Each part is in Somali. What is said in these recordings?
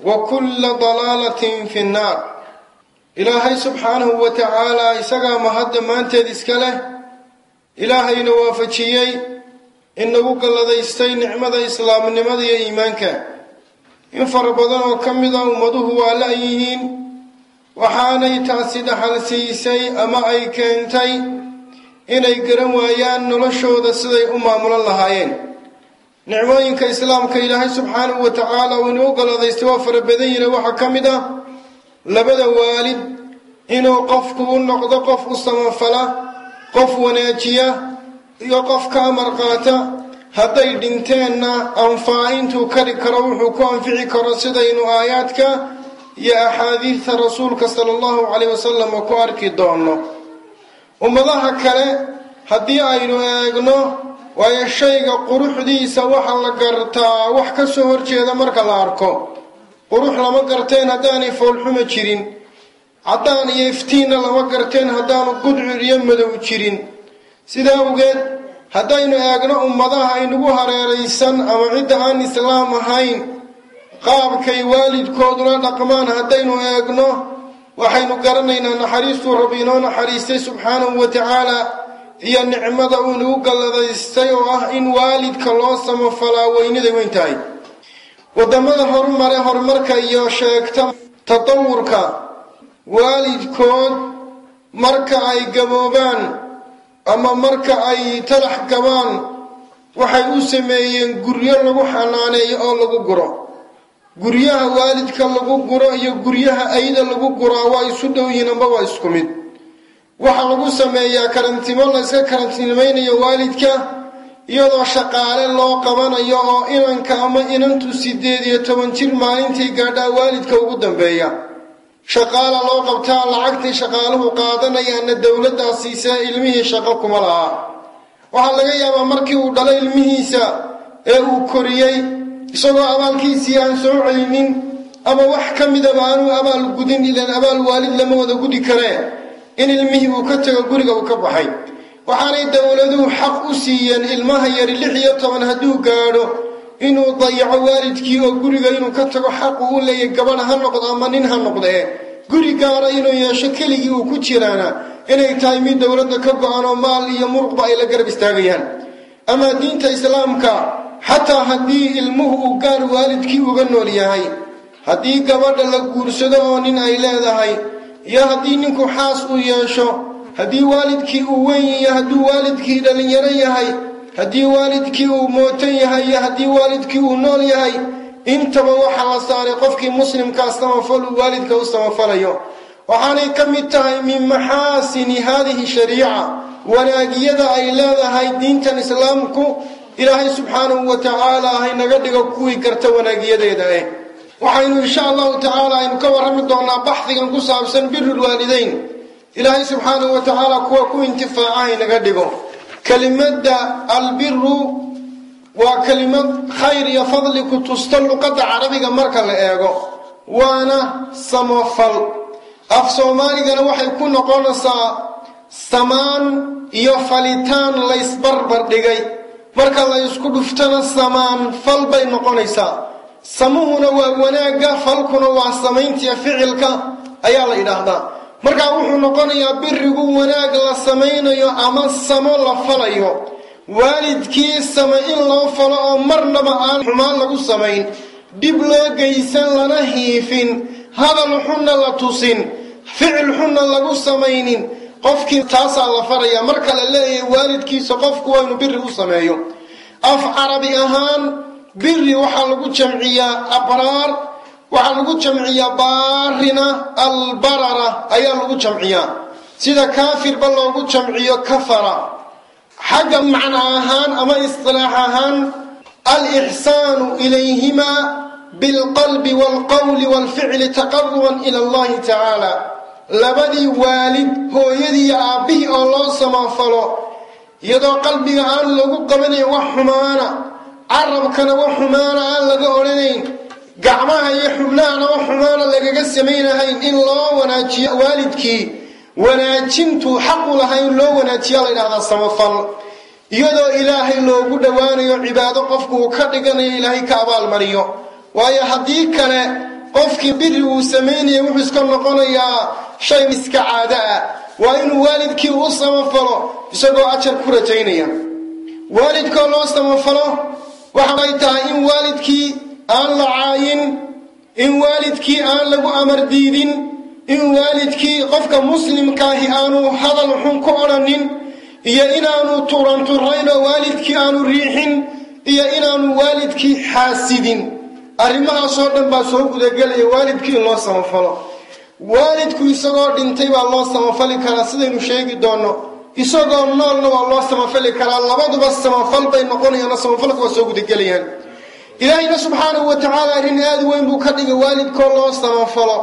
wa kulla dalaalatin fi nnaar ilaahay subxaanahu wa tacaalaa isagaa mahadda maanteed iska leh ilaahayna waafajiyey inagu galladaystay nicmada islaamnimada iyo iimaanka. In fara badan oo ka mid a ummaduhu waa la-an yihiin waxaanay taasi dhaxal siisay ama ay keentay inay garan waayaan noloshooda siday u maamulan lahaayeen nicmooyinka islaamka ilaahay subxaanahu wa tacaala uu inuu galladaystay waa fara badan yina waxaa ka mid ah labada waalid inuu qofku u noqdo qof u samafala qof wanaajiya iyo qof ka amar qaata hadday dhinteenna anfaa intuu kari karo wuxuu ku anfici karo sidaynu aayaadka iyo axaadiidta rasuulka sala allahu caleyh wasalam ku arki doono ummadaha kale haddii aynu eegno waayo shayga quruxdiisa waxa la gartaa wax ka soo horjeeda marka la arko. Qurux lama garteen haddaanay foolxuma jirin. Caddaan iyo iftiinna lama garteen haddaanu gudcur iyo madow jirin. Sidaa awgeed haddaynu eegno ummadaha aynugu hareeraysan ama cidda aan islaam ahayn. Qaabkay waalidkoodula dhaqmaan haddaynu eegno waxaynu garanaynaa naxariistuu rabbi inoo naxariistay subxaanahu wa tacaala iyo nicmada uu nagu galladaystay oo ah in waalidka loo samafalaa weyniday weyn tahay. Waddamada horumare horumarka iyo sheegta tatawurka waalidkood marka ay gaboobaan ama marka ay talax gabaan waxay u sameeyeen guryo lagu xanaaneeyo oo lagu guro. Guryaha waalidka lagu guro iyo guryaha ayda lagu guraa waa isu dhow yihiin amba waa isku mid waxaa lagu sameeyaa karantimo la iska karantimaynayo waalidka iyadoo shaqaale loo qabanayo oo inanka ama inantu sideed iyo toban jir maalintii gaadhaa waalidka ugu dambeeya. Shaqaala loo qabtaa lacagtii shaqaaluhu qaadanayaana dowladdaa siisee ilmihii shaqo kuma lahaa waxaa laga yaabaa markii uu dhalay ilmihiisa ee uu koriyey isagoo abaalkiisii aan soo celinin ama wax ka midaba aanuu abaal gudin ilaan abaal waalid lama wada gudi karee in ilmihii uu ka tago guriga uu ka baxay. Waxaanay dowladuhu xaq u siiyeen ilmaha yari lix iyo toban hadduu gaadho inuu dayaco waalidkii oo guriga inuu ka tago xaqu u leeyahy gabadha ha noqdo ama nin ha noqdee guri gaara inuu yeesho keligii uu ku jiraana. Inay tahay mid dowladda ka go-an oo maal iyo muruqba ay la garab istaagayaan. Amaa diinta islaamka xataa haddii ilmuhu uu gaar waalidkii uga nool yahay. Haddii gabadha la guursado oo nin ay leedahay iyo haddii ninku xaas uu yeesho haddii waalidkii uu weyn iyo hadduu waalidkii dhallinyaro yahay haddii waalidkii uu mootan yahay iyo haddii waalidkii uu nool yahay intaba waxaa la saaray qofkii muslimkaa samafal uu waalidka u samafalayo. Waxaanay ka mid tahay min maxaasini haadihi shariica wanaagiyada ay leedahay diintan islaamku ilaahay subxaanahu wa tacaala haynaga dhigo kuwii garta wanaagiyadeeda eh waxaynu insha allahu tacaala aynu ka warrami doonaa baxdigan ku saabsan birulwaalideyn ilaahay subxaanahu wa tacaala kuwa ku intifaaca haynaga dhigo. Kelimadda albiru waa kelimad khayr iyo fadli ku tusta luqadda carabiga marka la eego waana samafal. Af soomaaligana waxay ku noqonaysaa samaan iyo falitaan laysbarbar dhigay. Marka la ysku dhuftana samaan fal bay noqonaysaa samuhuna waa wanaagga falkuna waa samayntiya ficilka ayaa la yidhaahdaa. Markaa wuxuu noqonayaa birigu wanaag la samaynayo ama samo la falayo. Waalidkii sama in loo falo oo marnaba aan xumaan lagu samayn. Dhib loo geysan lana hiifin. Hadal xunna la tusin. Ficil xunna lagu samaynin. Qofkii taasaa la faraya marka la leeyahay waalidkiisa qofku waa inuu biri u sameeyo. Af carabi ahaan biri waxaa lagu jamciyaa abraar waxaa lagu jamciyaa baarina albarara ayaa lagu jamciyaa. Sida kaafirba loogu jamciyo kafara. Xagga macna ahaan ama istilaax ahaan alixsaanu ilayhimaa bilqalbi waalqowli waalficli taqaruban ila allahi tacaala labadii waalid hooyadii iyo aabbihii oo loo samafalo iyadoo qalbiga aan lagu qabanayn wax xumaana carabkana wax xumaana aan laga odhanayn gacmaha iyo xubnahana wax xumaana lagaga samaynahayn in loo wanaajiyo waalidkii. Wanaajintuu xaqu lahaa in loo wanaajiya la ydhahdaa samafal. Iyadoo ilaahay loogu dhowaanayo cibaado qofku uu ka dhiganayo ilaahay ka abaalmariyo. Waayo haddii kale qofkii biri uu samaynaya wuxuu iska noqonayaa shay iska caado ah. Waa inuu waalidkii u samafalo isagoo ajar ku rajaynaya. Waalidkoo loo samafalo waxay tahay in waalidkii aan la caayin in waalidkii aan lagu amar diidin in waalidkii qofka muslimkaahi aanu hadal xun ku odhanin iyo inaanu turanturayn oo waalidkii aanu riixin iyo inaanu waalidkii xaasidin. Arrimahaasoo dhan baa soo gudagelaya waalidkii in loo samafalo. Waalidku isagoo dhintay baa loo samafali karaa sidaynu sheegi doonno isagoo noolna waa loo samafali karaa labaduba samafal bay noqonayaan oo samafalka waa soo gudagelayaan ilaahayna subxaanahu wa tacaala arrin aada weyn buu ka dhigay waalidkoo loo samafalo.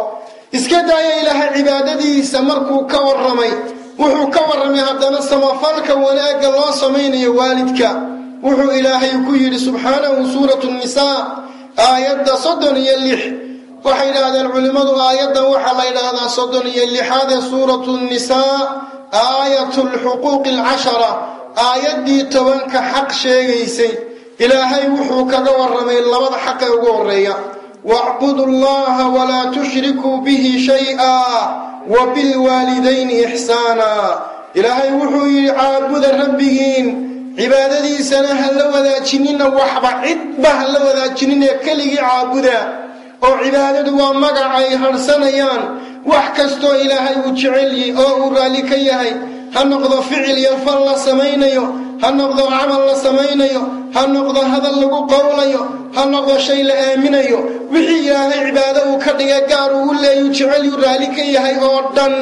Iska daaya ilaahay cibaadadiisa markuu ka warramay wuxuu ka warramay haddana samafalka wanaagga loo samaynayo waalidka. Wuxuu ilaahay ku yidhi subxaanahu suuratu nisaa aayadda soddon iyo lix. Waxay yidhaahdeen culimmadu aayaddan waxaa la yidhaahdaa soddon iyo lixaadee suuratu nisaa aayatu lxuquuqi alcashara aayaddii tobanka xaq sheegaysay ilaahay wuxuu kaga warramay labada xaqee ugu horreeya. Wacbudu llaha walaa tushrikuu bihi shay-a wa bilwaalidayni ixsaana. Ilaahay wuxuu yidhi caabuda rabbigiin cibaadadiisana ha la wadaajinina waxba cidba ha la wadaajinina keligii caabuda. Oo cibaadadu waa magac ay harhsanayaan wax kastoo ilaahay uu jecelyi oo uu raalli ka yahay ha noqdo ficil iyo fal la samaynayo ha noqdo camal la samaynayo ha noqdo hadal lagu qowlayo ha noqdo shay la aaminayo wixii ilaahay cibaado uu ka dhiga gaar uu u leeyu jecelyu raalli ka yahay oo dhan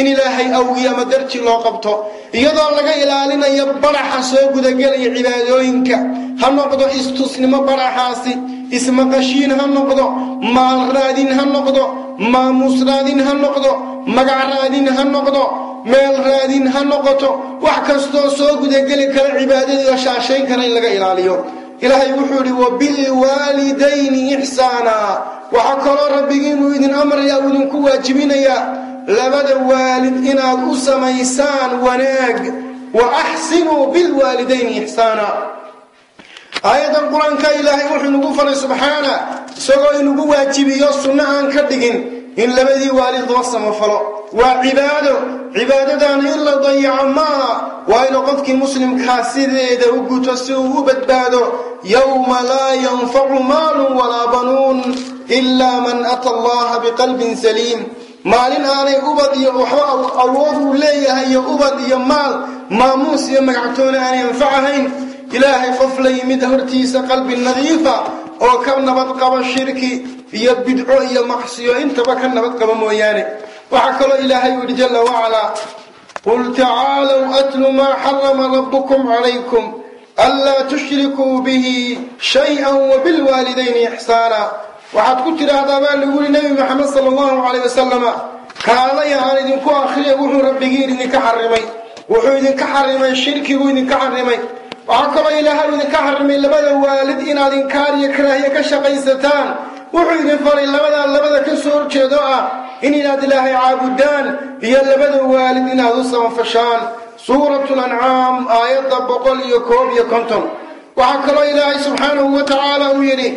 in ilaahay awgiyo ama darji loo qabto. Iyadoo laga ilaalinayo baraxa soo gudagelaya cibaadooyinka ha noqdo istusnimo baraxaasi ismaqashiin ha noqdo maal raadin ha noqdo maamuus raadin ha noqdo magac raadin ha noqdo meel raadin ha noqoto wax kastoo soo gudageli kara cibaadadii oo shaashayn kara in laga ilaaliyo. Ilaahay wuxuu idhi wabilwaalidayni ixsaana. Waxaa kaloo rabbigiinuu idin amraya uu idinku waajibinayaa labada waalid inaad u samaysaan wanaag wa axsinuu bilwaalidayni ixsaana aayaddan qur'aanka ilaahay wuxuu inagu faray subxaana isagoo inagu waajibiyo sunno aan ka dhigin in labadii waalid loo samafalo waa cibaado cibaadadaana in la dayaco maaha. Waa inuu qofkii muslimkaa sideeda u guto si uu u badbaado yowma laa yanfacu maalun walaa banuun ilaa man ata allaha biqalbin saliim. Maalin aanay ubad iyo waxba awood uu leeyahay iyo ubad iyo maal maamuus iyo magactoona aanay anfacahayn ilaahay qof la yimid hortiisa qalbi nadiifa oo ka nabad qaba shirki iyo bidco iyo macsiyo intaba ka nabad qaba mooyaane. Waxaa kaloo ilaahay u yidhi jalla wacalaa qul tacaalow atlu maa xarama rabbukum calaykum anlaa tushrikuu bihi shay-an wabilwaalidayni ixsaana. Waxaad ku tidhaahdaa baa lagu yihi nebi maxamed sala allahu calayh wasalama kaalaya aan idinku akhriya wuxuu rabbigiin idinka xarimay wuxuu idinka xarimay shirkiguu idinka xarimay waxaa kaloo ilaahay idinka xarimay labada waalid inaad inkaar iyo karaahiye ka shaqaysataan. Wuxuu idin faray labadaa labada ka soo horjeedo ah in inaad ilaahay caabudaan iyo labada waalid inaad u samafashaan suuratu lancaam aayadda boqol iyo koob iyo konton. Waxaa kaloo ilaahay subxaanahu wa tacaala uu yidhi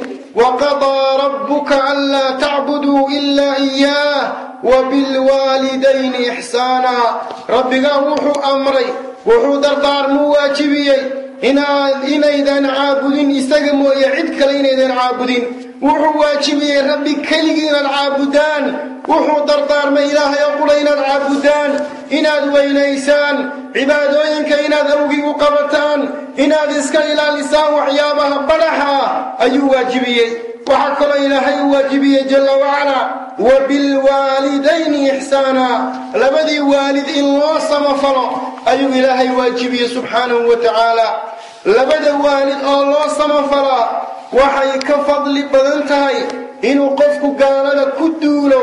waqadaa rabbuka anlaa tacbuduu ilaa iyaah wabilwaalidayni ixsaana rabbigaa wuxuu amray wuxuu dardaarmuu waajibiyey inaydan caabudin isaga mooye cid kale inaydan caabudin wuxuu waajibiyey rabbi keligii inaad caabudaan. Wuxuu dardaarmay ilaahay oo qura inaad caabudaan. Inaad weynaysaan. Cibaadooyinka inaad awgii u qabataan. Inaad iska ilaalisaan waxyaabaha badhaxa ayuu waajibiyey. Waxaa kaloo ilaahay uu waajibiyey jalla wacalaa wabilwaalidayni ixsaana. Labadii waalid in loo samafalo ayuu ilaahay waajibiyey subxaanahu wa tacaala labada waalid oo loo samafalaa waxay ka fadli badan tahay inuu qofku gaalada ku duulo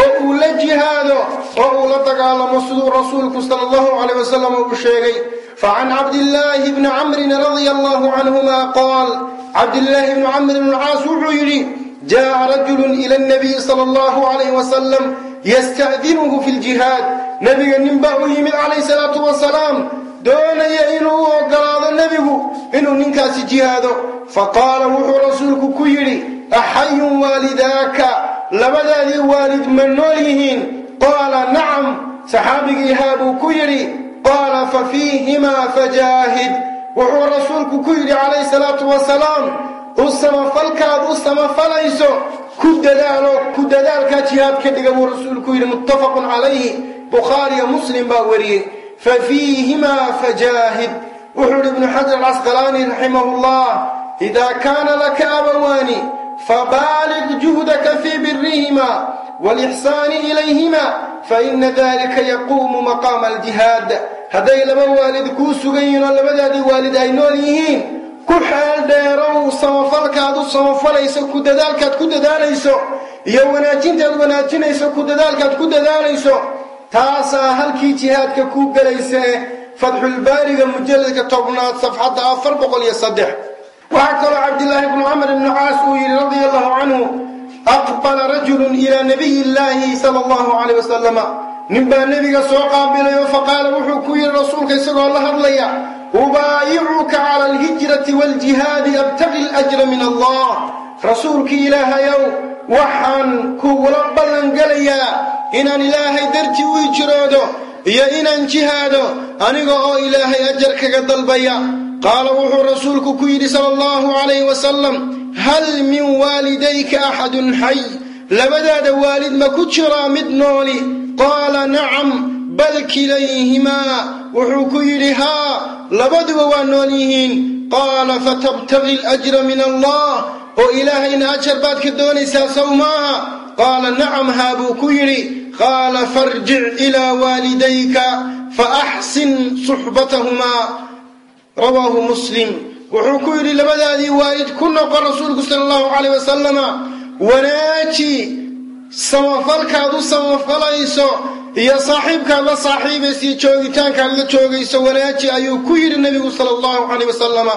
oo uu la jihaado oo uu la dagaalamo siduu rasuulku sala allahu caleyh wasalam uu sheegay facan cabdillaahi bni camrin radia allahu canhuma qaal cabdillaahi bni camr bn caas wuxuu yidhi jaءa rajulu ila nabiyi sala allahu calayh wasalam yasta'dinuhu fi ljihaad nebiga ninbaa u yimid calayh salaatu wasalaam doonaya inuu u ogolaado nebigu inuu ninkaasi jihaado. Faqaala wuxuu rasuulku ku yidhi axayun waalidaaka? Labadaadii waalid ma nool yihiin? Qaala nacam. Saxaabigii haa buu ku yidhi qaala fa fiihimaa fajaahid. Wuxuu rasuulku ku yidhi calayhi salaatu wasalaam u samafalkaad u samafalayso ku dadaalo ku dadaalkaa jihaad ka dhiga buu rasuulku yidhi muttafaqun calayhi bukhaariyo muslim baa wariyey fa fiihimaa fajaahid wuxuu yidhi ibnu xajar alcasqalaani raximahu llah idaa kaana laka abawaani fabaaliq juhdaka fii birihima waalixsaani ilayhima faina dalika yaquumu maqaama aljihaad hadday laba waalid kuu sugan yihiin oo labadaadii waalid ay nool yihiin ku xeel dheerow samafalkaad u samafalayso ku dadaalkaad ku dadaalayso iyo wanaajintaad wanaajinayso ku dadaalkaad ku dadaalayso taasaa halkii jihaadka kuu gelaysee fatxulbaariga mujalladka tobnaad safxadda afar boqol iyo saddex. Waxaa kaloo cabdillaahi bnu camr ibnu caas uu yidhi radia allahu canhu aqbala rajulun ilaa nabiyi illaahi sala allahu caleyh wasalama ninbaa nebiga soo qaabilay oo faqaala wuxuu ku yidhi rasuulka isagoo la hadlaya ubaayicuka cala alhijrati waaljihaadi abtaqi alajra min allah rasuulkii ilaahayow waxaan kugula ballangelayaa inaan ilaahay dartii u hijroodo iyo inaan jihaado aniga oo ilaahay ajar kaga dalbaya. Qaala wuxuu rasuulku ku yidhi sala allahu calayhi wasalam hal min waalidayka axadun xay? Labadaada waalid ma ku jiraa mid nooli? Qaala nacam bal kilayhimaa wuxuu ku yidhi haa labaduba waa nool yihiin. Qaala fatabtagi alajra min allah. Oo ilaahayna ajar baad ka doonaysaa sow maaha. Qaala nacam haa buu ku yidhi qaala farjic ilaa waalidayka faaxsin suxbatahumaa rawaahu muslim wuxuu ku yidhi labadaadii waalid ku noqo rasuulku sala allahu caleyh wasalama wanaaji samafalkaad u samafalayso iyo saaxiibkaad la saaxiibaysa iyo joogitaankaad la joogayso wanaaji ayuu ku yidhi nebigu sala allahu caleyh wasalama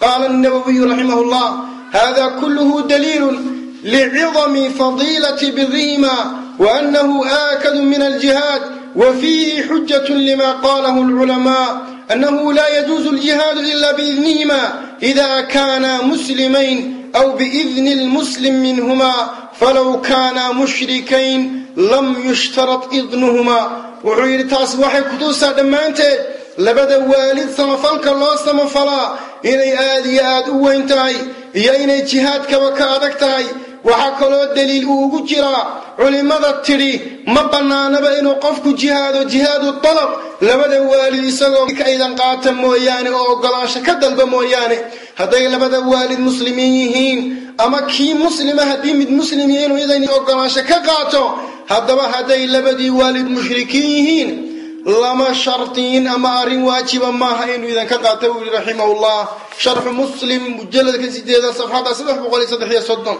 qaala nawowiyu raximah llah hada kulluhu daliilun licidami fadiilati birihima waanahu aakadu min aljihaad وفيه حجة لما قاله العلماء أنه لا يجوز الجهاد إلا بإذنهما إذا كانا مسلمين أو بإذن المسلم منهما فلو كانا مشركين لم يشترط إذنهما. وعير تاس وحي كتوسا دمانته لبدا والد سمفلك الله سمفلا إني آدي آد وينتهي iyo inay jihaadkaba ka adag tahay waxaa kaloo daliil uu ugu jiraa culimmada tidhi ma bannaanaba inuu qofku jihaado jihaadu dalab labada waalid isagoo aydan qaata mooyaane oo oggolaansho ka dalba mooyaane. Hadday labada waalid muslimiin yihiin ama kii muslima haddii mid muslim yahi inuu idan oggolaansho ka qaato haddaba hadday labadii waalid mushrikiin yihiin lama shardiin ama arrin waajiba maaha inuu idanka qaata buu yihi raximahullah. Sharxu muslim mujaladka sideeda safxada saddex boqol iyo saddex iyo soddon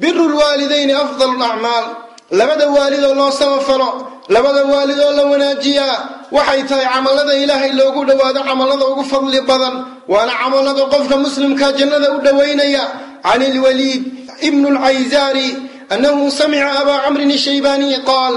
biru lwaalidayni afdalu lacmaal labada waalid oo loo samafalo labada waalid oo la wanaajiyaa waxay tahay camalada ilaahay loogu dhowaado camalada ugu fadli badan. Waana camalada qofka muslimka jannada u dhowaynaya can ilwaliid ibnu lcayzaari annahu samica abaa camrin shaybaaniy qaal.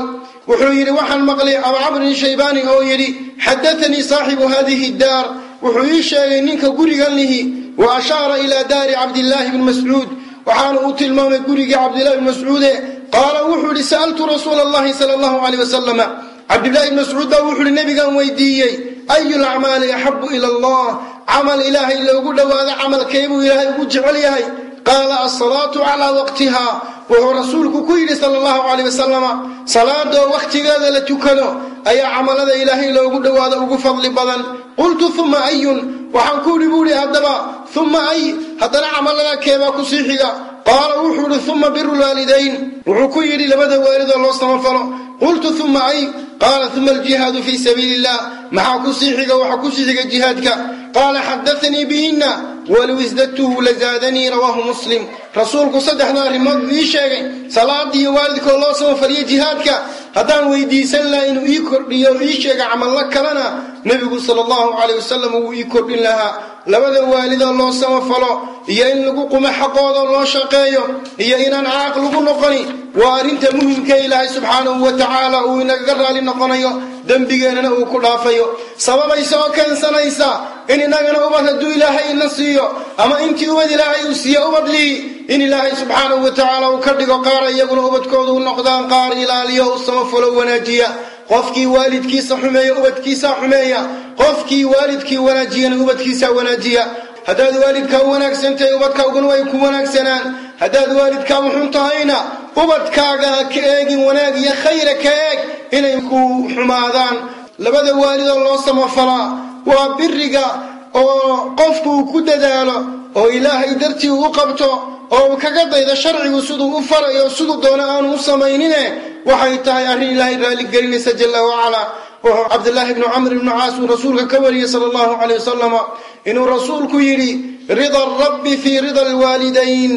Wuxuu yidhi waxaan maqlay abaa camrin shaybaani oo yidhi xadatanii saaxibu hadihi daar. Wuxuu ii sheegay ninka gurigan lihi wa ashaara ilaa daari cabdillaahi bni mascuud waxaana uu tilmaamay gurigii cabdillahi bni mascuude. Qaala wuxuu yidhi sa'altu rasuula allahi sala allahu caleyh wasalama cabdillahi bni mascuud baa wuxuu yidhi nebigan weydiiyey ayu lacmaali axabu ila allah? Camal ilaahay loogu dhowaado camalkeebuu ilaahay ugu jecel yahay? Qaala alsalaatu calaa waqtiha wuxuu rasuulku ku yidhi sala allahu caleyh wasalama salaadoo wakhtigeeda la tukado ayaa camalada ilaahay loogu dhowaado ugu fadli badan. Qultu uma ayun waxaan ku idhi buu ihi haddaba uma ay haddana camalada keebaa ku sii xiga. qaala wuxuu ihi uma biru lwaalidayn wuxuu ku yidhi labada waalidoo loo samafalo qultu uma ay qaala uma aljihaadu fii sabiili illah maxaa ku sii xiga waxaa ku sii xiga jihaadka qaala xadaanii bihina walow isdadtuhu lazaadanii rawaahu muslim rasuulku saddexda arrimood buu ii sheegay salaadiiyo waalidkoo loo samafaliyo jihaadka haddaan weydiisan laha inuu ii kordhiyo o ii sheega camallo kalena nebigu sala allahu caleyh wasalam wuu ii kordhin lahaa labada waalidoo loo samafalo iyo in lagu qumo xaqooda loo shaqeeyo iyo inaan caaq lagu noqoni waa arrinta muhimka ilaahay subxaanahu wa tacaala uu inagaga raali noqonayo dembigeennana uu ku dhaafayo. Sababaysa oo keensanaysa in inagana ubad hadduu ilaahay ina siiyo ama intii ubad ilaahay uu siiyo ubad lii in ilaahay subxaanahu wa tacaala uu ka dhigo qaara iyaguna ubadkooda u noqdaan qaar ilaaliyo u samafalo wanaajiya. Qofkii waalidkiisa xumeeya ubadkiisaa xumeeya qofkii waalidkii wanaajiyana ubadkiisaa wanaajiya. Haddaad waalidkaa u wanaagsantahay ubadkaaguna way ku wanaagsanaan. Haddaad waalidkaa u xun tahayna ubadkaaga ka eegin wanaag iyo khayra ka eeg inay ku xumaadaan. Labada waalidoo loo samafalaa waa biriga oo qofku uu ku dadaalo oo ilaahay dartii uu u qabto oo uu kaga daydo sharcigu siduu u farayo siduu doono aanu u samaynine waxay tahay arrin ilaahay raaligelinaysa jalla wacalaa wuxuu cabdillaahi bnu camr ibnu caas uu rasuulka ka wariyey sala allahu caleyh wasalama inuu rasuulku yidhi rida rabbi fii rida alwaalidayn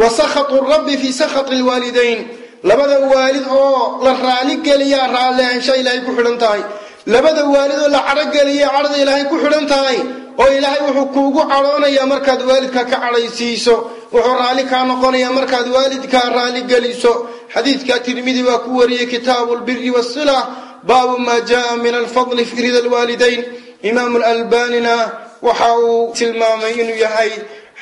wa sakhatu rabbi fii sakhati alwaalidayn labada waalid oo la raaligeliyaa raallihaansha ilaahay ku xidhan tahay labada waalid oo la cadhogeliya cadhada ilaahay ku xidhan tahay oo ilaahay wuxuu kuugu cadhoonayaa markaad waalidka ka cadhaysiiso wuxuu raalli kaa noqonayaa markaad waalidkaa raalligeliso xadiidka tirmidi waa ku wariyey kitaabu lbiri wasila baabu maa jaa min alfadli fi rida alwaalidayn. Imaamu lalbanina waxa uu tilmaamay inuu yahay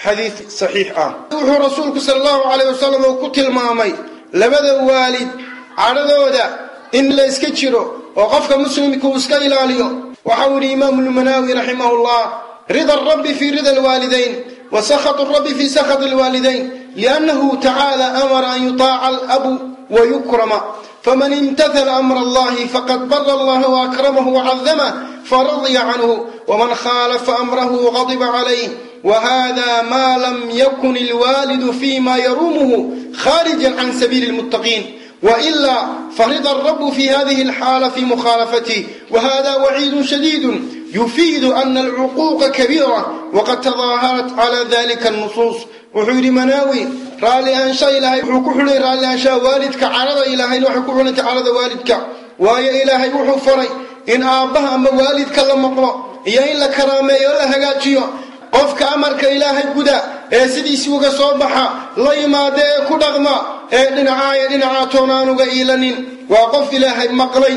xadiid saxiix ah. Wuxuu rasuulku sala allahu caleyh wasalam uu ku tilmaamay labada waalid cadhadooda in la iska jiro oo qofka muslimka uu iska ilaaliyo. Waxau yidhi imaamu lmanaawi raximah llah rida rabbi fii rida alwaalidayn wa sakhatu rabbi fii sakhati alwaalidayn liannahu tacaala an yutaaca alabu wayukrama فمن امتثل أمر الله فقد بر الله وأكرمه وعظمه فرضي عنه ومن خالف أمره غضب عليه وهذا ما لم يكن الوالد فيما يرومه خارجا عن سبيل المتقين وإلا فرض الرب في هذه الحالة في مخالفته وهذا وعيد شديد يفيد أن العقوق كبيرة وقد تظاهرت على ذلك النصوص wuxuu yidhi manaawi raalli aansha ilaahay wuxuu ku xidhay raalli aanshaa waalidka carada ilaahayna waxay ku xidhantay carada waalidka. Waayo ilaahay wuxuu faray in aabbaha ama waalidka la maqlo iyo in la karaameeyo la hagaajiyo. Qofka amarka ilaahay guda ee sidiisii uga soo baxa la yimaada ee ku dhaqma ee dhinacaayo dhinacaa toonaanuga iilanin. Waa qof ilaahay maqlay.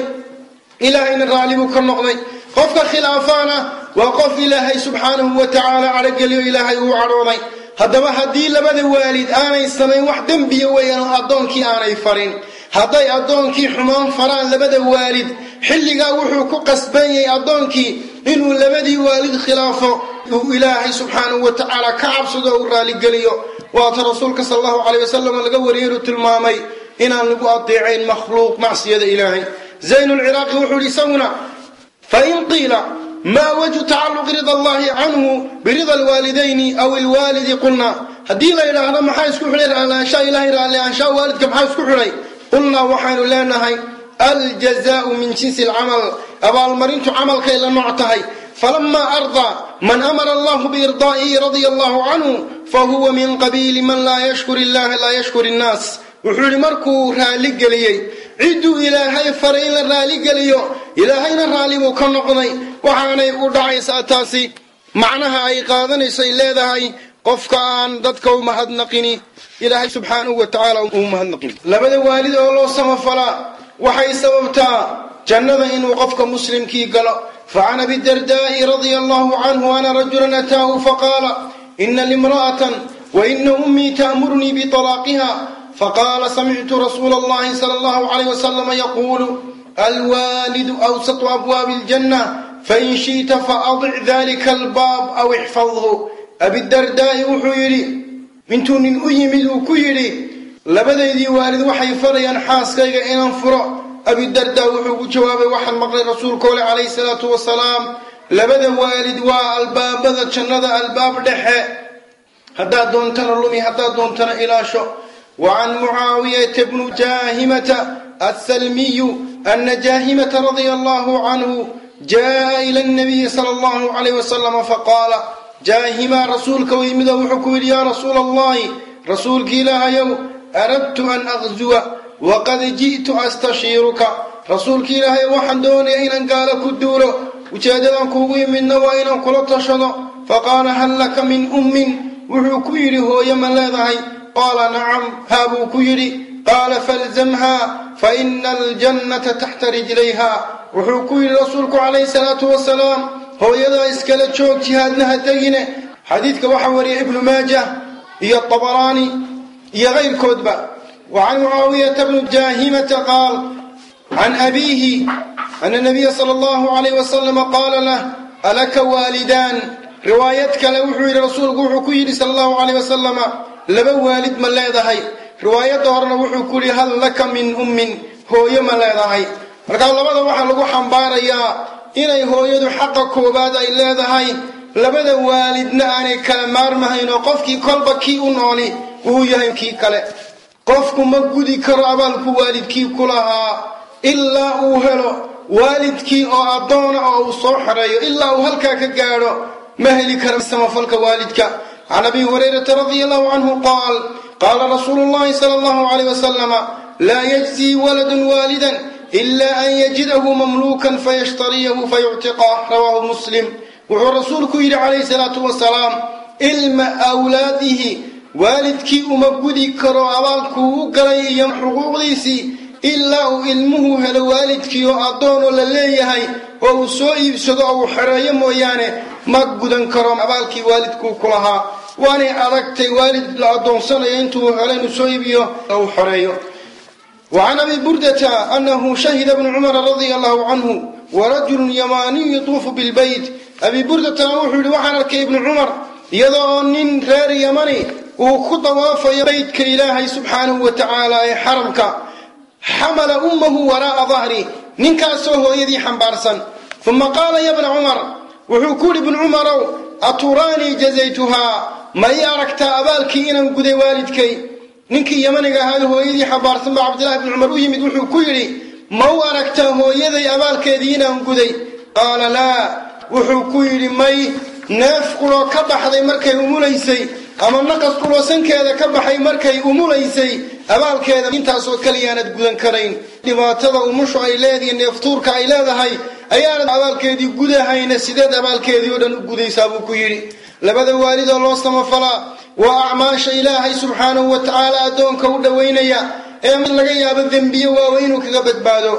Ilaahayna raalli ka noqday. Qofka khilaafaana waa qof ilaahay subxaanahu wa tacaala cadhogeliyo ilaahay uu cadhoonay haddaba haddii labada waalid aanay samayn wax dembiya weeyaan oo addoonkii aanay farin hadday addoonkii xumaan faraan labada waalid xilligaa wuxuu ku qasban yahay addoonkii inuu labadii waalid khilaafo uu ilaahay subxaanahu wa tacaala ka cabsado o u raaligeliyo waata rasuulka sala allahu caleyh wasalam laga inuu tilmaamay inaan lagu adeecayn makhluuq macsiyada ilaahay. Zayn lciraaqi wuxuu yihi isaguna fain qiila maa wajhu tacaluqi rida allahi canhu birida alwaalidayni aw ilwaalidi qulnaa haddii la yidhaahdo maxaa isku xidhay raallaanshaa ilahay raallaanshaa waalidka maxaa isku xidhay qulnaa waxaynu leenahay aljazaau min jinsi alcamal abaalmarintu camalkay la nooc tahay falamaa ardaa man amara allahu biirdaa'ihi radia allahu canhu fahuwa min qabiili man laa yashkur illaha laa yashkur innaas wuxuu yidhi markuu raalligeliyey cidduu ilaahay faray in la raalligeliyo ilaahayna raalli buu ka noqday. Waxaanay u dhacaysaa taasi. Macnaha ay qaadanaysay leedahay qofka aan dadka u mahadnaqini ilaahay subxaanahu wa tacaala uu mahadnaqin. Labada waalid oo loo samafalaa waxay sababtaa jannada inuu qofka muslimkii galo. Facan abi dardaa'i radia allahu canhu ana rajulan ataahu faqaala ina limra'atan waina ummii ta'murnii bitalaaqiha faqaala samictu rasuula allahi sala allahu calayh wasalama yaquulu alwaalidu awsatu abwaabi aljanna fain shi'ta faadic dalika albaab aw ixfadhu abidardaa'i wuxuu yidhi intuu nin u yimid uu ku yidhi labadaydii waalid waxay farayaan xaaskayga inaan furo abidardaa wuxuu ku jawaabay waxaan maqlay rasuulka ole calayhi salaatu wasalaam labada waalid waa albaabada jannada albaab dhexe haddaad doontana lumi haddaad doontana ilaasho wa can mucaawiyata bnu jaahimata assalmiyu ana jaahimata radia allahu canhu jaa ila nabiyi sala allahu calayh wasalama faqaala jaahima rasuulka u yimid oo wuxuu ku yidhi yaa rasuula allahi rasuulki ilaahayow aradtu an aqzuwa waqad ji'tu astashiiruka rasuulki ilaahay waxaan doonaya inaan gaalo ku duulo ujeedadan kuugu yimidna waa inaan kula tashado faqaala hal qaala nacam haa buu ku yidhi. Qaala falzamhaa faina aljannata taxta rijlayhaa wuxuu ku yidhi rasuulku calayhi salaatu wasalaam hooyadaa iskala joog jihaadna ha tegine xadiidka waxaa wariya ibnu maajah iyo tabaraani iyo kayrkoodba wacan mucaawiyata bnu jaahimata qaal can abiihi ana nabiya sala allahu calayh wasalama qaala lah alaka waalidaan riwaayad kale wuxuu yidhi rasuulku wuxuu ku yidhi sala allahu calayh wasalama laba waalid ma leedahay. Riwaayadda horena wuxuu ku yidhi hal laka min ummin? Hooyo ma leedahay. Markaa labada waxaa lagu xambaarayaa inay hooyadu xaqa koowaad ay leedahay. Labada waalidna aanay kala maarmahayn oo qofkii kolba kii u nooli uu yahay kii kale. Qofku ma gudi karo abaalku waalidkii ku lahaa ilaa uu helo waalidkii oo addoona ah oo uu soo xoreeyo ilaa uu halkaa ka gaadho ma heli kara samafalka waalidka can abi hurayrata radia allahu canhu qaal qaala rasuulu llahi sala allahu calayh wasalama laa yajzii waladun waalidan ila an yajidahu mamluukan fayashtariyahu fayuctiqah rawaahu muslim wuxuu rasuulku yidhi calayhi salaatu wasalaam ilma awlaadihi waalidkii uma gudi karo abaalkuu u galay iyo xuquuqdiisii ilaa uu ilmuhu helo waalidkii oo addoonoo la leeyahay oo uu soo iibsado oo uu xereeyo mooyaane ma gudan karo abaalkii waalidkuu ku lahaa waanay adagtay waalid la inuu soo iibiyo oo uu xoreeyo. وعن أبي بردة أنه شهد ابن عمر رضي الله عنه ورجل يماني يطوف بالبيت أبي بردة وحول وحنك ابن عمر يضع نين رير يمني وخط وافي بيتك إلهي سبحانه وتعالى حرمك حمل أمه وراء ظهري نين كاسوه يدي حنبارسا ثم قال يا ابن عمر وحكول ابن عمر أتراني جزيتها ma ii aragtaa abaalkii inaan guday waalidkay? Ninkii yamaniga ahaada hooyadii xambaarsan baa cabdillahi bni cumar u yimid wuxuu ku yidhi ma u aragtaa hooyaday abaalkeedii inaan guday? Qaala laa. Wuxuu ku yidhi may neef quroo ka baxday markay umulaysay ama naqas quroo sankeeda ka baxay markay umulaysay abaalkeeda intaasoo kaliyaanad gudan karayn. Dhibaatada umushu ay leedihi neeftuurka ay leedahay ayaanad abaalkeedii gudahayna sideed abaalkeedii oo dhan u gudaysaa buu ku yidhi labada waalidoo loo samafalaa waa acmaasha ilaahay subxaanahu wa tacaala addoonka u dhowaynaya ee mid laga yaabo dembiye waaweyn inuu kaga badbaado.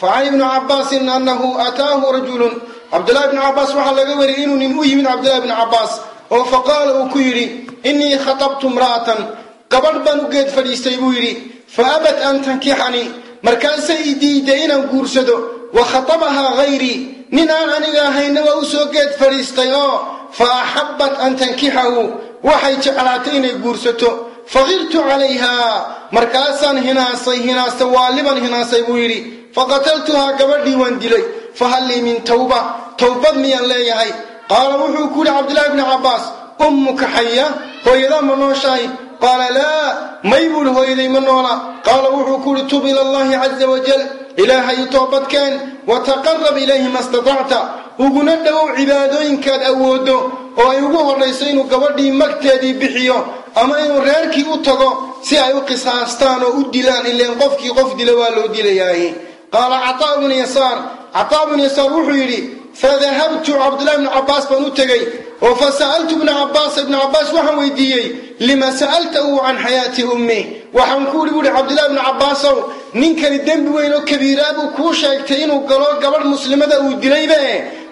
Fa can ibni cabbaasin annahu ataahu rajulun. Cabdullahi bni cabbaas waxaa laga wariyay inuu nin u yimid cabdullahi bni cabbaas oo fa qaala uu ku yidhi innii khatabtu imra'atan. Gabadh baan u geed fadhiistay buu yidhi fa abat an tankixanii markaasay i diiday inaan guursado wa khatabahaa hayrii nin aan aniga ahayna waa u soo geed fadhiistay oo fa axabbat an tankixahu waxay jeclaatay inay guursato. Faqirtu calayhaa markaasaan hinaasay hinaasta waaliban hinaasay buu yidhi. Faqataltuhaa gabadhii waan dilay. Fahal lii min tawba towbad miyaan leeyahay? Qaala wuxuu ku yidhi cabdillahi bni cabbaas ummuka xaya hooyadaa ma nooshahay? Qaala laa may buuhi hooyaday ma noola. Qaala wuxuu ku yidhi tub ila allahi caza wajal ilaahay toobadkeen wataqarab ilayhi ma statacta uguna dhowow cibaadooyinkaad awooddo oo ay ugu horrayso inuu gabadhii magteedii bixiyo ama inuu reerkii u tago si ay u qisaastaan oo u dilaan ileen qofkii qof dila waa loo dilayaay qaala cataa bnu yasaar cataa bnu yasaar wuxuu yidhi fadahabtu cabdullahi bnu cabbaas baan u tegey oo fa sa'altu ibna cabbaas ibna cabbaas waxaan weydiiyey lima sa'altahu can xayaati ummi? Waxaan ku ihi buuhi cabdillahi ibnu cabbaasow ninkani dembi weyn oo kabiiraa buu kuu sheegtay inuu galo gabadh muslimada uu dilaybe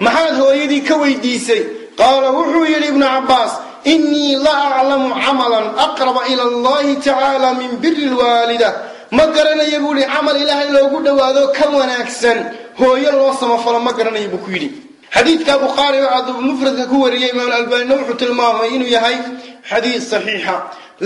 maxaad hooyadii ka weydiisay? Qaala wuxuu yidhi ibnu cabbaas innii la aclamu camalan aqraba ila allahi tacaala min biri lwaalida ma garanaya buu ihi camal ilaahay loogu dhowaado ka wanaagsan. Hooyo loo samafalo ma garanaya buu ku yidhi. Xadiidka bukhaari oo admufradka ku wariyey imaam albaanina wuxuu tilmaamay inuu yahay xadiid saxiixa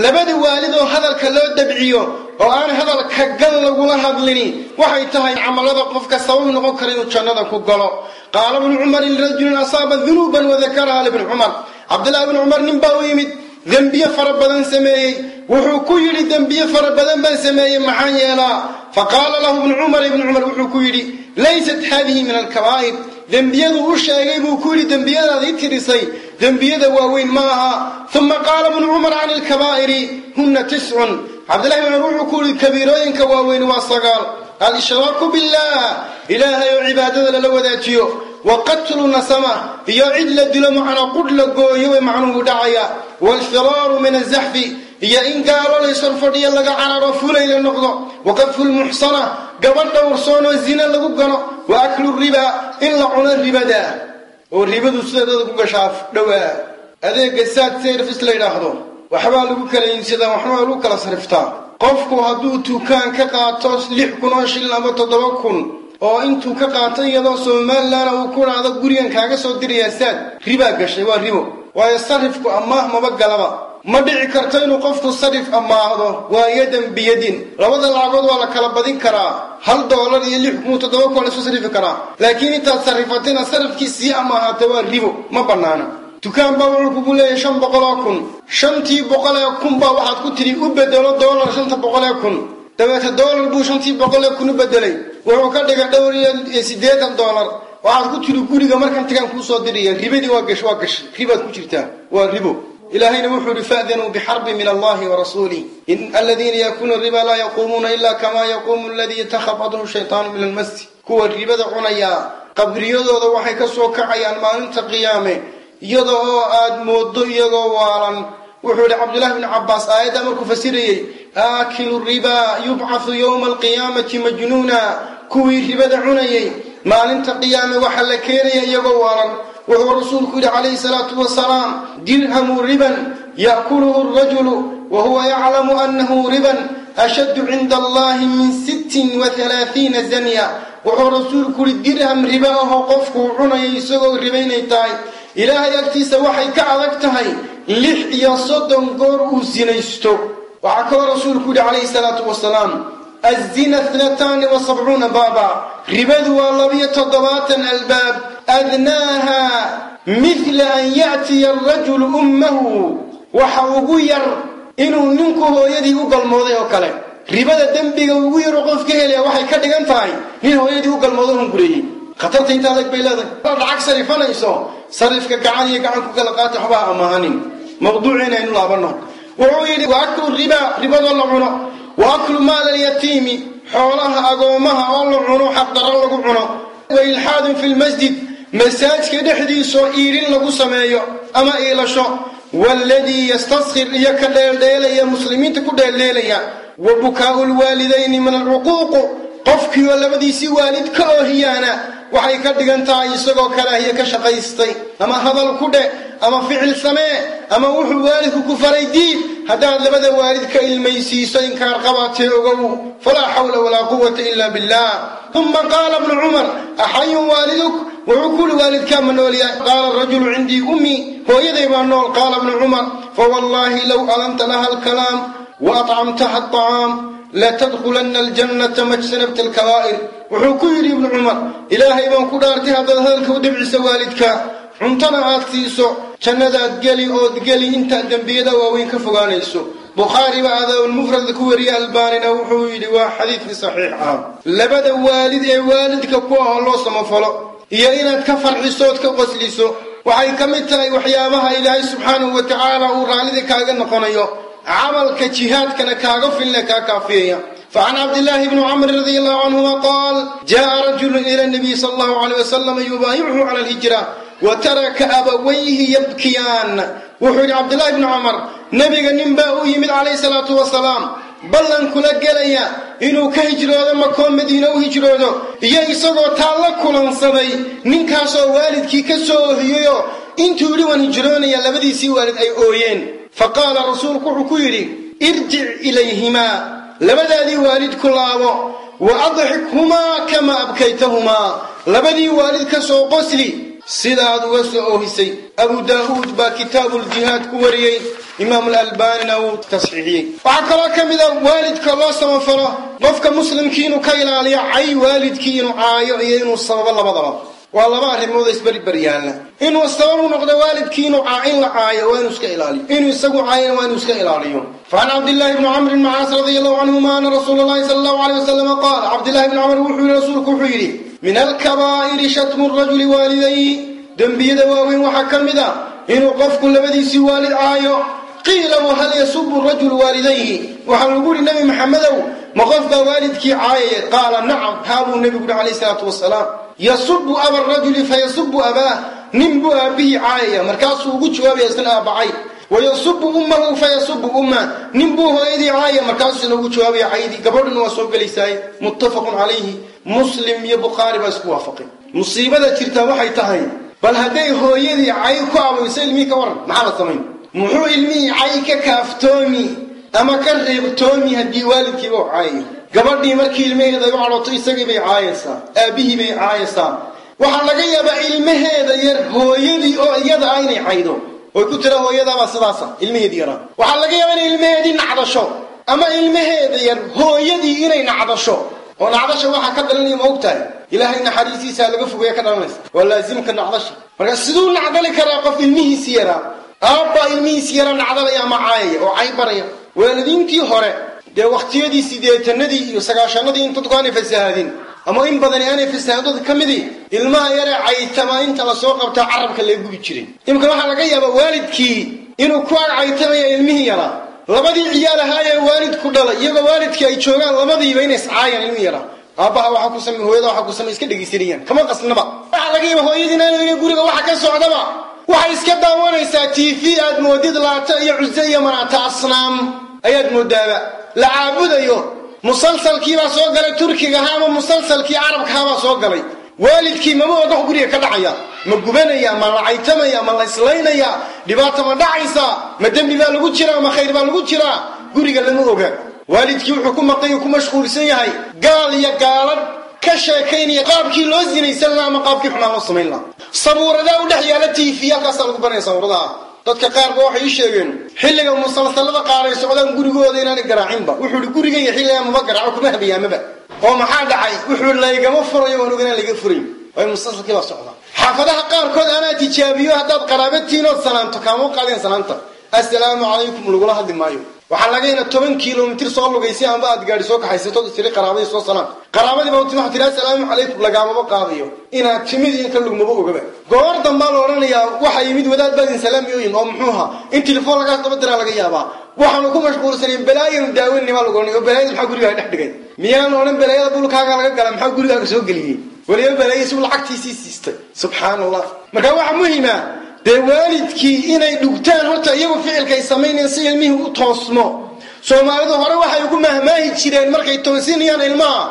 labada waalid oo hadalka loo dabciyo oo aan hadalka gal lagula hadlini waxay tahay camalada qofka sabab noqon kara inuu jannada ku galo. Qaala bnu cumarin lirajulin asaaba dunuuban wadakaraha libni cumar. Cabdillahi bni cumar nin baa u yimid dembiye fara badan sameeyey. Wuxuu ku yidhi dembiye fara badan baan sameeyey maxaan yeelaa? Faqaala lahu ibnu cumar ibnu cumar wuxuu ku yidhi laysat haadihi min alkabaa'ir dembiyadu u sheegay buu ku yidhi dembiyadaad ii tirisay dembiyada waaweyn ma aha. Uma qaala ibnu cumar can ilkabaa'iri hunna tiscun cabdillahi bn cumar wuxuu ku yidhi kabiirooyinka waaweyn waa sagaal. Al-ishraaku billah ilaahay oo cibaadada lala wadaajiyo. Wa qatlu nasama iyo cid la dilo macnaa qudh la gooyo way macnuhu dhacaya. Waalfiraaru min azaxfi iyo in gaalo laysor fadhiyo laga cararo fulay la noqdo. Wa qadfu lmuxsana gabadh dhowrsoonoo zina lagu galo. Wa aklu riba in la cuno ribada oo ribadu sideedada ku gashaa dhowaa adeega saad service la yidhaahdo waxbaa lagu kala iibsadaa waxbaa lagu kala sariftaa qofku hadduu tukaan ka qaato lix kun oo shilin ama toddoba kun oo intuu ka qaato iyadoo somalilan uu ku dhacdo gurigan kaaga soo dirayaa saad ribaa gashay waa ribo waayo sarifku ammaah maba galaba ma dhici karto inuu qofku sarif ammaahdo waa yadan biyadin. Labada lacagood waa la kala badin karaa. Hal doolar iyo lix kun toddoba kun la isku sarrifi karaa. Laakiin intaad sarrifatayna sarifkii sii ammaahata waa ribo. Ma bannaana. Dukaan baa wuxuu kugu leeyahay shan boqol oo kun. Shantii boqol ee kun baa waxaad ku tidhi u bedelo doolar shanta boqol ee kun. Dabeete doolar buu shantii boqol ee kun u bedelay wuxuu ka dhigay dhowr iyo siddeetan doolar. Waxaad ku tidhi guriga markan tagaan kuu soo diraya ribadii waa gash waa gashay ribaad ku jirtaa. Waa ribo ilaahayna wuxuu yihi fa'danuu bixarbi min allahi warasuulih in aladiina yaakuluuna riba laa yaquumuuna ila kama yaquumu aladii yatakhabatuhu shaytaanu min almasi kuwa ribada cunayaa qabriyadooda waxay ka soo kacayaan maalinta qiyaame iyada oo aad moodo iyagoo waalan wuxuu yihi cabdullahi bni cabbaas aayaddaa markuu fasirayey aakilu riba yubcathu yowma alqiyaamati majnuuna kuwii ribada cunayey maalinta qiyaame waxaa la keenaya iyagoo waalan wuxuu rasuulku yidhi calayhi salaatu wasalaam dirhamu riban ya'kuluhu rajulu wa huwa yaclamu annahu riban ashaddu cinda allahi min sittin wa halaathiina zanya wuxuu rasuulku yidhi dirham riba ahoo qofkuu cunayo isagoo riba inay tahay ilaahay agtiisa waxay ka adag tahay lix iyo soddon goor uu sinaysto waxaa kaloo rasuulku yidhi calayhi salaatu wasalaam azina tnataani wa sabcuuna baaba ribadu waa labiyo toddobaatan albaab adnaaha midla an ya'tiya arajulu ummahu waxa ugu yar inuu ninku hooyadii u galmooday oo kale. Ribada dembiga ugu yaro qof ka helaya waxay ka dhigan tahay nin hooyadii u galmoodo hungureeyey khatarta inta adag bay leedahay. Lacag sarifanayso sarifka gacan iyo gacan ku kala qaata waxba ha amaahanin mawduuciina aynu laabanno wuxuu yidhi wa aklu riba ribadoo la cuno. Wa aklu maal alyatiimi xoolaha agoomaha oo la cuno xaqdarro lagu cuno. Wa ilxaadun fi lmasjid masaajka dhexdiisoo iidhin lagu sameeyo ama iilasho waaladii yastaskir iyo ka dheeldheelaya muslimiinta ku dheeldheelaya wa bukaa'u lwaalidayni min alcuquuqu qofkii oo labadiisii waalid ka oohiyaana waxay ka dhigan tahay isagoo karaahiye ka shaqaystay ama hadal ku dheh ama ficil samee ama wuxuu waalidku ku faray diid haddaad labada waalid ka ilmaysiiso inkaar qabatee ogow falaa xawla walaa quwata ila billah uma qaala bnu cumar axayun waaliduk? Wuxuu kuli waalidkaa ma noolyahay qaala rajulu cindii ummii hooyaday baa nool qaala bnu cumar. Fawallaahi low alanta laha alkalaam wa acamtaha aطacaam latadkhulanna aljannata majtanabta alkabaa'ir wuxuu ku yidhi ibnu cumar ilaahay baan ku dhaartay haddaad hadalka u dhibciso waalidka cuntana aad siiso jannadaad geli ood geli intaad dembiyada waaweyn ka fogaanayso bukhaari baa adabulmufradka ku wariye albaanina wuxuu yidhi waa xadiidkii saxiix ah labada waalid ee waalidka ku ahoo loo samafalo iyo inaad ka farxisood ka qosliso waxay ka mid tahay waxyaabaha ilaahay subxaanahu wa tacaala uu raallida kaaga noqonayo camalka jihaadkana kaaga filne kaa kaafiyaya فعن عبد الله بن عمرو رضي الله عنهما قال جاء رجل إلى النبي صلى الله عليه وسلم يبايعه على الهجرة wa taraka abawayhi yabkiyaan. Wuxuu yidhi cabdillaahi bnu cumar nebiga nin baa u yimid calayhi salaatu wasalaam ballan kula gelaya inuu ka hijroodo makoo madiine u hijroodo iyo isagoo taa la kulansaday ninkaasoo waalidkii ka soo ohiyeyoo intuu yidhi waan hijroonaya labadiisii waalid ay ooyeen. Fa qaala rasuulku wuxuu ku yidhi irjic ilayhimaa labadaadii waalid ku laabo wa adxikhumaa kamaa abkaytahumaa labadii waalid ka soo qosli sidaad uga soo oohisay abu daa'uud baa kitaabuuljihaad ku wariyey imaamu alalbaanina wuu tasxiixiyey. Waxaa kaloo ka mid a waalidka loo samafalo qofka muslimkii inuu ka ilaaliyo cay waalidkii inuu caayo iyo inuu sababo labadaba waa laba arrimood isberberyaalla inuu sabab u noqdo waalidkii inuu in la caayo waa inuu iska ilaaliyo. Inuu isagu caayana waa inuu iska ilaaliyo. Facan cabdillahi bni camr bn caas radia allahu canhuma ana rasuula allahi sala allahu aleyh wasalama qaal cabdillahi bni camr wuxuu yihi rasuulku wuxuu yidhi min alkabaa'iri shatmu rajuli waalidayhi dembiyada waaweyn waxaa ka mid a inuu qofku labadiisii waalid caayo qiila wahal yasubu rajulu waalidayhi waxaa lagu yihi nebi maxamedow ma qof baa waalidkii caayaya qaala nacam haa buu nebigu yihi calayhi salaatu wasalaam yasubu aba rajuli fayasubu abaah nin buu aabbihii caayaya markaasuu ugu jawaabaya isna aabacay wayasubu ummahu fayasubu umma nin buu hooyadii caayaya markaasuusna ugu jawaabaya caydii gabadhuna waa soo gelaysaay muttafaqun calayhi muslim iyo bukhaari baa isku waafaqay musiibada jirtaa waxay tahay bal hadday hooyadii cay ku abayso ilmihii ka waran maxaa la samayn muxuu ilmihii cay ka kaaftoomi ama ka reebtoomi haddii waalidkiiba u caayayo gabadhii markii ilmaheeda u cadhooto isagii bay caayaysaa aabbihii bay caayaysaa waxaa laga yaabaa ilmaheeda yar hooyadii oo iyada ah inay caydo oy ku tira hooyadaabaa sidaasa ilmaheedii yaraa waxaa laga yaabaa inay ilmaheedii nacdasho ama ilmaheeda yar hooyadii inay nacdasho. Oo nacdasha waxaa ka dhalanaya ma og tahay ilaahay naxariistiisaa laga fogeeya ka dhalanaysa waa laasimka nacdasha. Marka siduu nacdali karaa qof ilmihiisi yaraa aabbaa ilmihiisi yaraa nacdalaya ama caayaya oo cay baraya waalidiintii hore dee wakhtiyadii sideetanadii iyo sagaashanadii in dadku aanay fasahaadin ama in badani aanay fasahaadooda ka midii ilmaha yaree caytama inta la soo qabtaa carabka laga gubi jiray imika waxaa laga yaabaa waalidkii inuu ku ag caytamaya ilmihii yaraa labadii ciyaal ahaayee waalidku dhalay iyagoo waalidkii ay joogaan labadiiba inay iscaayaan ilmihii yaraa aabbaha waxaa ku samey hooyada waxaa ku samey iska dhegaysanayaan kama qasnaba. Waxaa laga yaaba hooyadiina inay guriga waxa ka socdaba. Waxay iska daawanaysaa t v aad moodid laata iyo cuse iyo manaata asnaam. Ayaad moodaaba la caabudayo musalsalkiibaa soo galay turkigaha ama musalsalkii carabkahabaa soo galay. Waalidkii mama oga guriga ka dhacaya ma gubanaya ma la caytamaya ma la islaynaya dhibaata ma dhacaysa ma dembi baa lagu jiraa ma khayr baa lagu jiraa guriga lama oga. Waalidkii wuxuu ku maqay ku mashquulsan yahay gaal iyo gaalad ka sheekaynaya qaabkii loo sinaysan lahaa ama qaabkii xunaa loo samayn lahaa. Sabuuradaa u dhex yaalla t v halkaasaa lagu baranaya sabuuradaha dadka qaarba waxay ii sheegeen xilliga musalsalada qaar ay socdaan gurigooda inaanay garaacinba wuxuu ihi gurigayga xilligaa maba garaaco kuma habayaamaba oo maxaa dhacay? Wuxuu laygama furayo waan oganaa laga furayn. Waayo musalsalkii baa socdaa xaafadaha qaarkood anaa tijaabiyo haddaad qaraabatiin ood salaanto kaama qaadeen salaanta. Assalaamu calaykum lagula hadli maayo waxaa laga toban kilomitir soo lugaysay amba aad gaari soo kaxaysato tiri qaraabadii soo salaan. Qaraabadiiba timi waxaa tiri assalaamu calaykum lagaamaba qaadayo. Inaad timid in ka lugmaba ogaba goor dambaa la odhanayaa waxaa yimid wadaad baadin salaamiyooyin oo muxuuha in telefoon lagaas daba diraa laga yaabaa. Waxaanu ku mashquulsanayn balaayanu daawanni baa lagu odhanay oo balaayada maxaa gurigaaga dhex dhigay? Miyaan odhan balaayada dhulkaaga laga gala maxaa gurigaaga soo geliyey? Weliba balaaya sigu lacagtiisii siistay. Subxaan allah marka waxaa muhima dee waalidkii inay dhugtaan horta iyagu ficilkaay samaynayan si ilmihii u toosmo. Soomaalidu hore waxay ugu mahmaahi jireen markay toosinayaan ilmaha.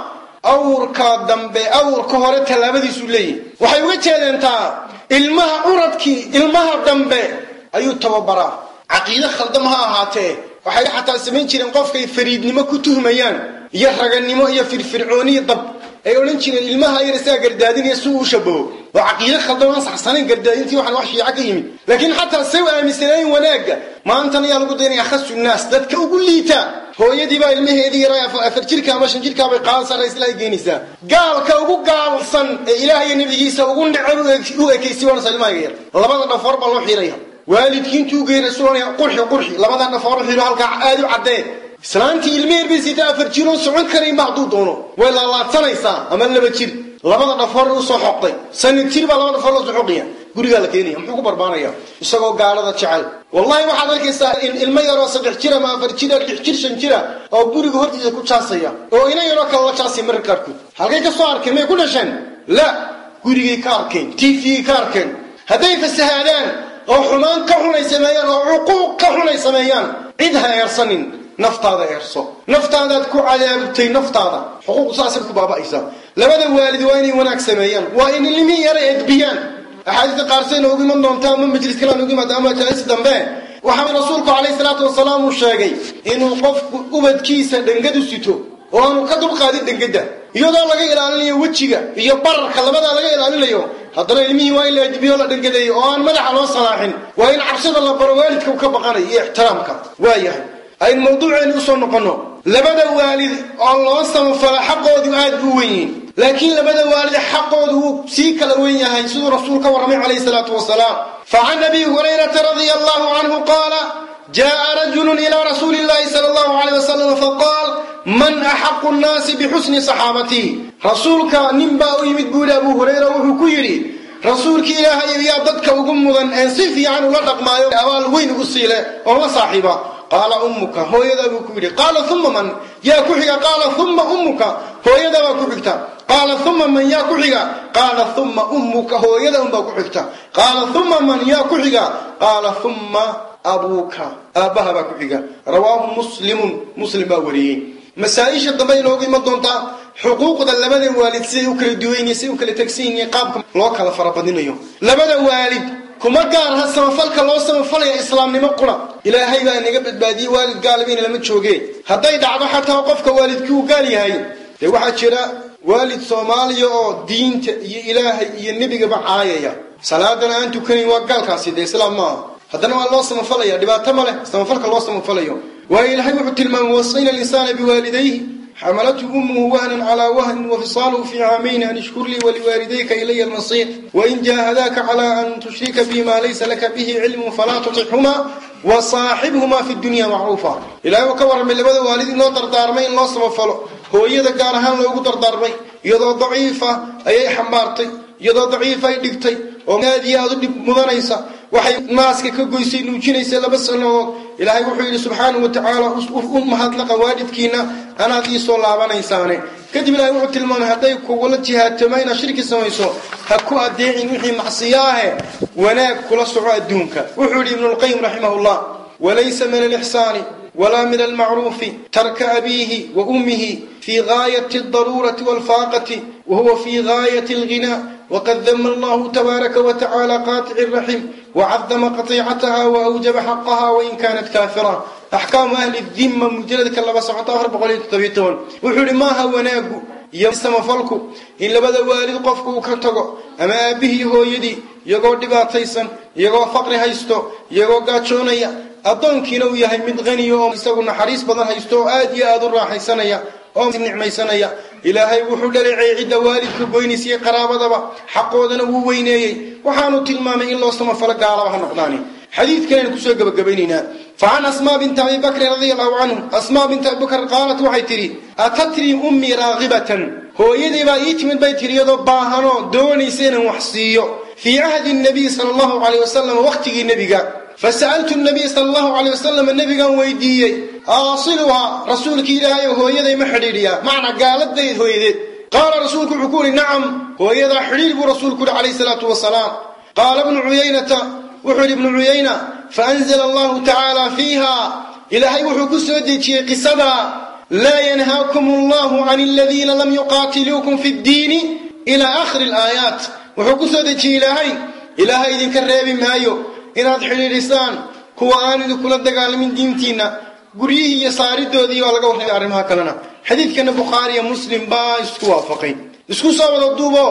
Awrka dambe awrka hore tallaabadiisuu leeyahy waxay uga jeedeentaa ilmaha curadkii ilmaha dambe ayuu tababaraa. Caqiide khaldam ha ahaatee waxay xataa samayn jireen qofkay fariidnimo ku tuhmayaan. Iyo raganimo iyo firfircooniyo dab ay odhan jireen ilmaha yar isagaa gardaadinaya si uu u shabaho oo caqiide khaldan aan saxsanayn gardaadintii waxaan wax shiica ka yimid laakiin xataa say aaminsanayn wanaagga maantan ayaa lagu daynaya akhasu naas dadka ugu liita. Hooyadii baa ilmaheedii yara afar jirka ama shan jirkaa bay geenaysaa. Gaalka ugu gaalsan ee ilaah iyo nabigiisa ugu necab u ekaysi waanasa ilmahaga yar. Labada dhafoor baa loo xiiraya. Waalidkii intuu geena qurxi qurxi. Labada dhafoor xiiro halkaa aad u caddee islaantii ilmeher bay sita afar jiroon socon karaynba hadduu doono. Way laalaadsanaysaa ama laba jir. Labada dhafoor u soo xoqday. Sanad jir baa labada dhafoor loo soo xoqaya gurigaa la keenaya. Muxuu ku barbaanaya isagoo gaalada jecel. Wallahi waxaad arkaysaa ilmo yaroo saddex jir ama afar jira lix jir shan jira oo guriga hortiisa ku jaasaya. Oo ina yaroo kale la jaasaya marka qaarkood halkay ka soo arkeen may ku dhasheen la gurigay ka arkeen t v ka arkeen. Hadday fasahaadaan oo xumaan ka xun ay sameeyaan oo cuquuq ka xun ay sameeyaan cid ha eersanin naftaada eerso. Naftaadaad ku cadaabtay naftaada. Xuquuq saasay ku baaba'aysaa. Labada waalid waa inay wanaag sameeyaan. Waa in ilmihi yara edbiyaan. Axaadiista qaarse noogu iman doonta ama majlis kale noogu imaada ama jaalis dambe. Waxaa rasuulku calayhi salaatu wasalaam uu sheegay inuu qofku ubadkiisa dhangadu sito oo aanu ka dulqaadin dhangada. Iyadoo laga ilaalinayo wejiga iyo bararka labadaa laga ilaalinayo haddana ilmihii waa in la edbiyo la dhangadeeyo oo aan madaxa loo salaaxin. Waa in cabsida la baro waalidka uu ka baqanayo iyo ixtiraamka. Waayahay ayn mawduuceenni u soo noqonno. Labada waalid oo loo samafala xaqoodu aad buu weyn yihiin laakiin labada waalid xaqoodu wuu sii kala weyn yahay siduu rasuul ka warramay calayhi isalaatu wasalaam fa can abi hurayrata radia allahu canhu qaala jaa'a rajulun ilaa rasuuli illaahi sala allahu caleyh wasalam faqaal man axaqu nnaasi bixusni saxaabatii rasuulka nin baa u yimid buu yihi abuu hurayra wuxuu ku yidhi rasuulkii ilaahay yaa dadka ugu mudan ee si fiican ula dhaqmaayo abaal weyn ugu siile oo la saaxiiba qaala ummuka hooyadaa buu ku yidhi qaala uma man? Yaa ku xiga qaala uma ummuka. Hooyadaa baa ku xigta. Qaala uma man yaa ku xiga. Qaala uma ummuka hooyada unbaa ku xigta. Qaala uma man yaa ku xiga. Qaala uma abuuka aabbaha baa ku xiga. Rawaahu muslimun muslim baa wariyey. Masaa-isha dambe inoogu iman doontaa xuquuqda labada waalid siday u kala duwan yihiin siday u kala tegsan qaabka loo kala farabadinayo labada waalid kuma gaarha samafalka loo samafalaya islaamnimo qura. Ilaahay baa inaga badbaadiyey waalid gaalabiina lama jooge. Hadday dhacdo xataa qofka waalidkii uu gaal yahay. Dee waxaa jira waalid soomaaliya oo diinta iyo ilaahay iyo nebigaba caayaya. Salaadana aan tukanayn waa gaalkaasi dee islaam maaha haddana waa loo samafalaya dhibaato ma leh samafalka loo samafalayo. Waayo ilaahay wuxuu tilmaamay wasayna linsaana biwaalidayhi xamalathu ummuhu wahnan calaa wahnin wafisaaluhu fii caamayn an ishkur lii waliwaalidayka ilaya almasiir wain jaahadaaka calaa an tushrika bi ma laysa laka bihi cilmun falaa tutixhumaa wa saaxibhumaa fi dunya macruufa ilahay uu ka warramay labada waalid in loo dardaarmay in loo samafalo hooyada gaar ahaan loogu dardaarmay iyadoo daciifa ayay xambaartay iyadoo daciifa ay dhigtay oo iyo aad u dhib mudanaysa waxay naaska ka goysay nuujinaysa laba sannadood ilaahay wuxuu yidhi subxaanahu wa tacaala u mahadnaqa waalidkiina anaad iisoo laabanaysaane. Kadib ilahay wuxuu tilmaamay hadday kugula jihaatamo inaad shirki samayso ha ku adeecin wixii macsiyo ahe wanaag kula soco adduunka. Wuxuu yidhi ibnulqayim raximahullah walaysa min alixsaani walaa min almacruufi tarka abiihi wa ummihi fii gaayati aldaruurati walfaaqati wa huwa fii gaayati alghinaa wqad dama allahu tabaaraka wa tacala qaatici raxim wacadama qatiicataha waawjaba xaqaha wain kanat kaafira axkaamu ahli dimma mujaladka laba socota afar boqol iyo toddobiyo toban wuxuu yihi maaha wanaagu iyo samafalku in labada waalid qofku uu ka tago ama aabbihii hooyadii addoonkiina uu yahay mid qaniya oo isagu naxariis badan haysto oo aad iyo aad u raaxaysanaya oo nicmaysanaya. Ilaahay wuxuu dhaleeceeyey cidda waalidka goynaysay qaraabadaba xaqoodana wuu weyneeyey. Waxaanu tilmaamay in loo samafalo gaalaba ha noqdaani. Xadiidkanaynu ku soo gebagabaynaynaa facan asmaa binti abi bakrin radia allahu canhu asmaa binti abi bakr qaalat waxay tidhi atatrii ummii raaqibatan hooyadii baa ii timid bay tidhi iyadoo baahanoo doonaysa inaan wax siiyo. Fii cahdi nabiy sala allahu caleyh wasalam waqtigii nebiga fasa'altu nabiy sala allahu caleyh wasalam nebigaan weydiiyey aasiluhaa rasuulkii ilaahay hooyaday ma xidhiidhiyaa macnaa gaaladayd hooyadeed qaala rasuulku wuxuu ku yihi nacam hooyadaa xidhiidh buu rasuulku yihi calayhi salaatu wasalaam qaala ibnu cuyaynata wuxuu yidhi ibnu cuyayna faanzala allahu tacaala fiiha ilaahay wuxuu ku soo dejiyey qisadaa laa yanhaakum allahu can aladiina lam yuqaatiluukum fi ddiini ilaa aakhiri alaayaat wuxuu inaad xidhiidhisaan kuwa aan idinkula dagaalamin diintiinna guryihii iyo saaridoodii waa laga warramay arrimaha kalena. Xadiidkana bukhaariyo muslim baa isku waafaqay. Isku soo wada duubo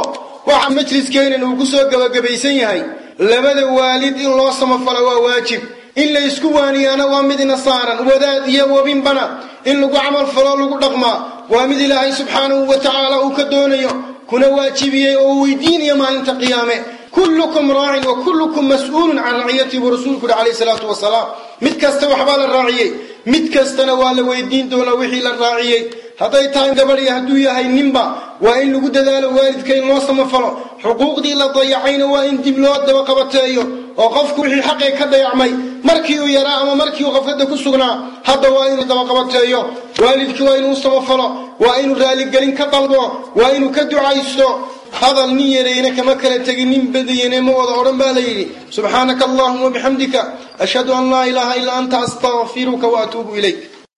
waxa majliskeenan uu ku soo gebagabaysan yahay. Labada waalid in loo samafalo waa waajib. In la isku waaniyaana waa mid ina saaran wadaad iyo wabinbana. In lagu camal falo lagu dhaqmaa waa mid ilaahay subxaanahu wa tacaala uu ka doonayo. Kuna waajibiyey oo uu weydiinayo maalinta qiyaame kullukum raacin wa kullukum mas'uulun can raciyatihi buu rasuulku yihi calayhi salaatu wasalaam mid kasta waxbaa la raaciyey mid kastana waa la weydiin doonaa wixii la raaciyey. Hadday tahay gabadhiya hadduu yahay ninba waa in lagu dadaalo waalidka in loo samafalo. Xuquuqdii la dayacayna waa in dib loo dabaqabateeyo oo qofku wixii xaqii ka dayacmay markii uu yaraa ama markii uu qafkada ku sugnaa hadda waa inuu dabaqabateeyo. Waalidkii waa inuu samafalo waa inuu raaligelin ka dalbo waa inuu ka ducaysto hadal nin yareyna kama kala tegin nin badiyane ma wada odhan baa la yidhi subxaanaka allahuma bixamdika ashhadu an laa ilaaha ilaa anta astaqfiruka wa atuubu ilayk